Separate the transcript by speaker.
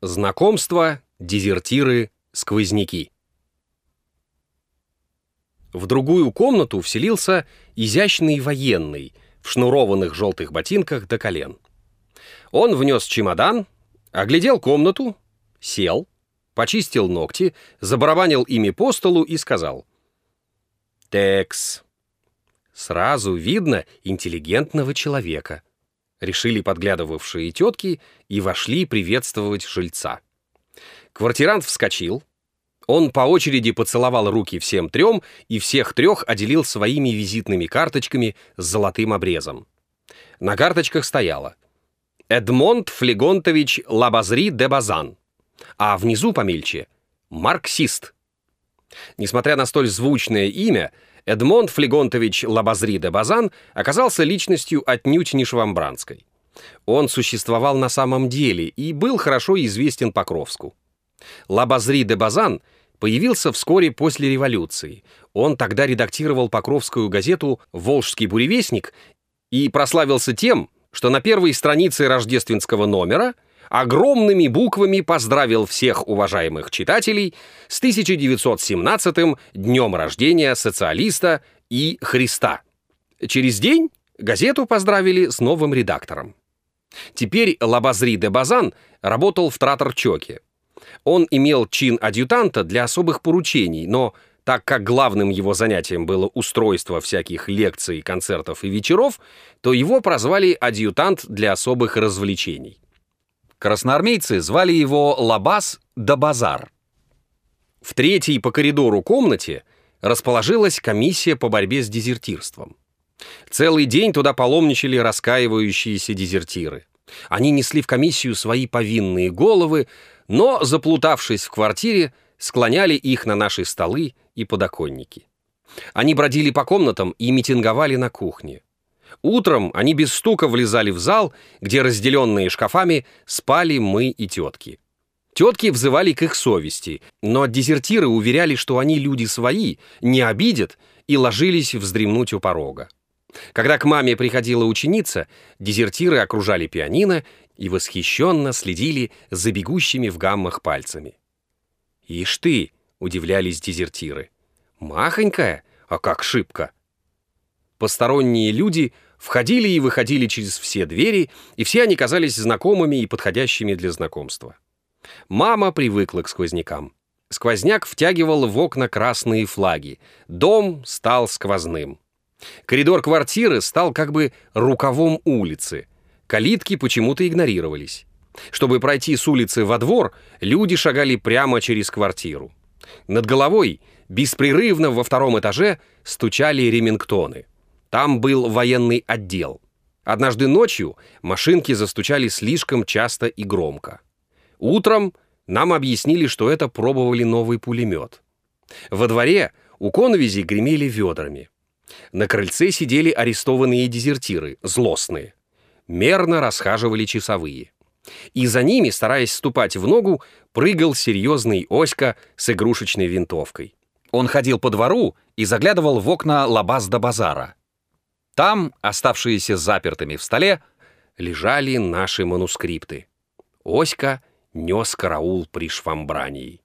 Speaker 1: Знакомство, дезертиры, сквозняки. В другую комнату вселился изящный военный в шнурованных желтых ботинках до колен. Он внес чемодан, оглядел комнату, сел, почистил ногти, забарабанил ими по столу и сказал «Текс». Сразу видно интеллигентного человека — решили подглядывавшие тетки и вошли приветствовать жильца. Квартирант вскочил. Он по очереди поцеловал руки всем трем и всех трех отделил своими визитными карточками с золотым обрезом. На карточках стояло «Эдмонд Флегонтович Лабазри де Базан», а внизу помельче «Марксист». Несмотря на столь звучное имя, Эдмонд Флегонтович Лабазри де Базан оказался личностью отнюдь не швамбранской. Он существовал на самом деле и был хорошо известен Покровску. Лабазри де Базан появился вскоре после революции. Он тогда редактировал покровскую газету «Волжский буревестник» и прославился тем, что на первой странице рождественского номера – огромными буквами поздравил всех уважаемых читателей с 1917-м днем рождения социалиста и Христа. Через день газету поздравили с новым редактором. Теперь Лабазри де Базан работал в Тратор-Чоке. Он имел чин адъютанта для особых поручений, но так как главным его занятием было устройство всяких лекций, концертов и вечеров, то его прозвали адъютант для особых развлечений. Красноармейцы звали его Лабаз да Базар. В третьей по коридору комнате расположилась комиссия по борьбе с дезертирством. Целый день туда паломничали раскаивающиеся дезертиры. Они несли в комиссию свои повинные головы, но, заплутавшись в квартире, склоняли их на наши столы и подоконники. Они бродили по комнатам и митинговали на кухне. Утром они без стука влезали в зал, где, разделенные шкафами, спали мы и тетки. Тетки взывали к их совести, но дезертиры уверяли, что они люди свои, не обидят, и ложились вздремнуть у порога. Когда к маме приходила ученица, дезертиры окружали пианино и восхищенно следили за бегущими в гаммах пальцами. «Ишь ты!» — удивлялись дезертиры. «Махонькая? А как шибко!» Посторонние люди входили и выходили через все двери, и все они казались знакомыми и подходящими для знакомства. Мама привыкла к сквознякам. Сквозняк втягивал в окна красные флаги. Дом стал сквозным. Коридор квартиры стал как бы рукавом улицы. Калитки почему-то игнорировались. Чтобы пройти с улицы во двор, люди шагали прямо через квартиру. Над головой беспрерывно во втором этаже стучали ремингтоны. Там был военный отдел. Однажды ночью машинки застучали слишком часто и громко. Утром нам объяснили, что это пробовали новый пулемет. Во дворе у конвизи гремели ведрами. На крыльце сидели арестованные дезертиры, злостные. Мерно расхаживали часовые. И за ними, стараясь ступать в ногу, прыгал серьезный Оська с игрушечной винтовкой. Он ходил по двору и заглядывал в окна лабаз до базара. Там, оставшиеся запертыми в столе, лежали наши манускрипты. Оська нес караул при швамбрании.